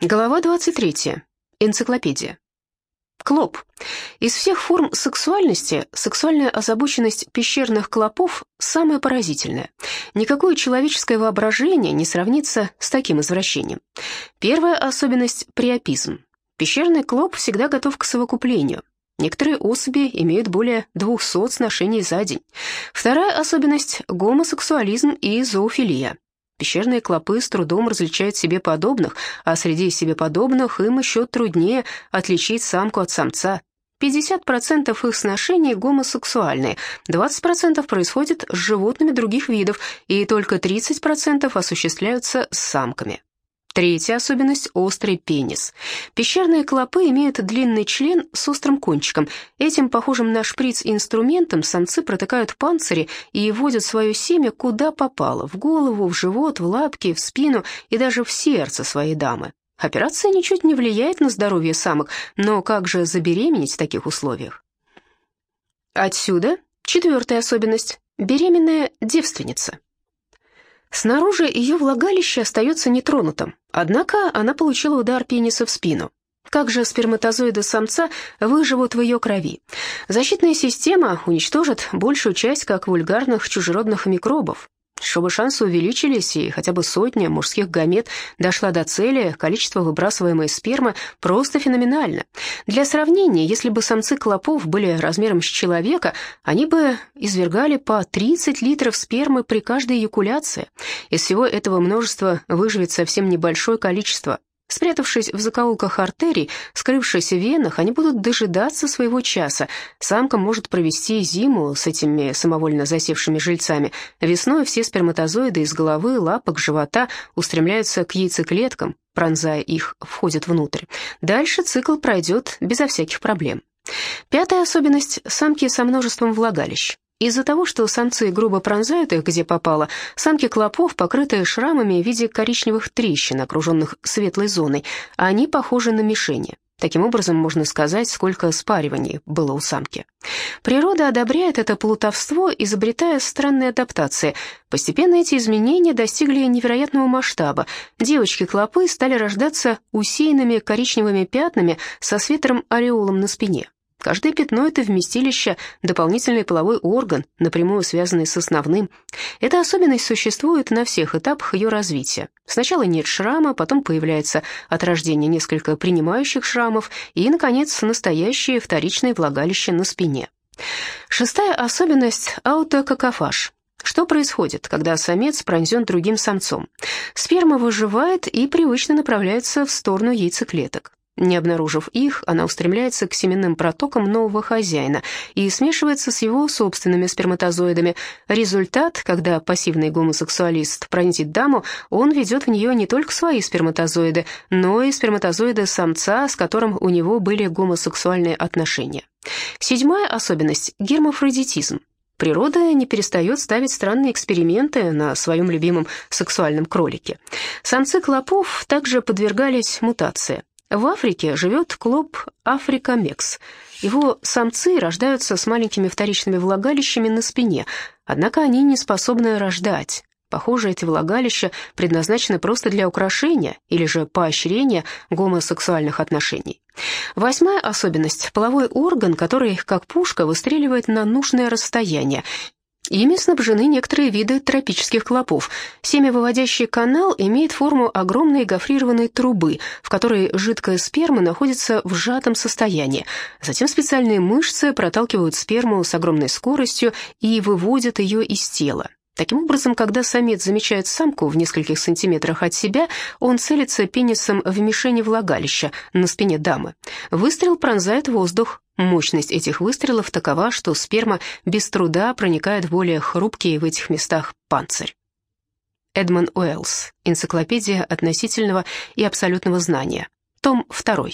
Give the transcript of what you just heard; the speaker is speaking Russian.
Глава 23. Энциклопедия. Клоп. Из всех форм сексуальности сексуальная озабоченность пещерных клопов самая поразительная. Никакое человеческое воображение не сравнится с таким извращением. Первая особенность – приопизм. Пещерный клоп всегда готов к совокуплению. Некоторые особи имеют более 200 сношений за день. Вторая особенность – гомосексуализм и зоофилия. Пещерные клопы с трудом различают себе подобных, а среди себе подобных им еще труднее отличить самку от самца. 50% их сношений гомосексуальные, 20% происходит с животными других видов, и только 30% осуществляются с самками. Третья особенность – острый пенис. Пещерные клопы имеют длинный член с острым кончиком. Этим, похожим на шприц инструментом, самцы протыкают панцири и вводят свое семя куда попало – в голову, в живот, в лапки, в спину и даже в сердце своей дамы. Операция ничуть не влияет на здоровье самок, но как же забеременеть в таких условиях? Отсюда четвертая особенность – беременная девственница. Снаружи ее влагалище остается нетронутым, однако она получила удар пениса в спину. Как же сперматозоиды самца выживут в ее крови? Защитная система уничтожит большую часть как вульгарных чужеродных микробов, чтобы шансы увеличились и хотя бы сотня мужских гамет дошла до цели, количество выбрасываемой спермы просто феноменально. Для сравнения, если бы самцы клопов были размером с человека, они бы извергали по 30 литров спермы при каждой эякуляции. Из всего этого множества выживет совсем небольшое количество, Спрятавшись в закоулках артерий, скрывшись в венах, они будут дожидаться своего часа. Самка может провести зиму с этими самовольно засевшими жильцами. Весной все сперматозоиды из головы, лапок, живота устремляются к яйцеклеткам, пронзая их, входят внутрь. Дальше цикл пройдет безо всяких проблем. Пятая особенность – самки со множеством влагалищ. Из-за того, что самцы грубо пронзают их, где попало, самки клопов покрыты шрамами в виде коричневых трещин, окруженных светлой зоной, они похожи на мишени. Таким образом, можно сказать, сколько спариваний было у самки. Природа одобряет это плутовство, изобретая странные адаптации. Постепенно эти изменения достигли невероятного масштаба. Девочки-клопы стали рождаться усеянными коричневыми пятнами со светлым-ореолом на спине. Каждое пятно – это вместилище, дополнительный половой орган, напрямую связанный с основным. Эта особенность существует на всех этапах ее развития. Сначала нет шрама, потом появляется от рождения несколько принимающих шрамов и, наконец, настоящее вторичное влагалище на спине. Шестая особенность – аутококофаж. Что происходит, когда самец пронзен другим самцом? Сперма выживает и привычно направляется в сторону яйцеклеток. Не обнаружив их, она устремляется к семенным протокам нового хозяина и смешивается с его собственными сперматозоидами. Результат, когда пассивный гомосексуалист пронзит даму, он ведет в нее не только свои сперматозоиды, но и сперматозоиды самца, с которым у него были гомосексуальные отношения. Седьмая особенность – гермафродитизм. Природа не перестает ставить странные эксперименты на своем любимом сексуальном кролике. Самцы клопов также подвергались мутации. В Африке живет клоп африкамекс. Его самцы рождаются с маленькими вторичными влагалищами на спине, однако они не способны рождать. Похоже, эти влагалища предназначены просто для украшения или же поощрения гомосексуальных отношений. Восьмая особенность – половой орган, который, как пушка, выстреливает на нужное расстояние Ими снабжены некоторые виды тропических клопов. Семявыводящий канал имеет форму огромной гофрированной трубы, в которой жидкая сперма находится в сжатом состоянии. Затем специальные мышцы проталкивают сперму с огромной скоростью и выводят ее из тела. Таким образом, когда самец замечает самку в нескольких сантиметрах от себя, он целится пенисом в мишени влагалища на спине дамы. Выстрел пронзает воздух. Мощность этих выстрелов такова, что сперма без труда проникает в более хрупкий в этих местах панцирь. Эдмон Уэллс. Энциклопедия относительного и абсолютного знания. Том 2.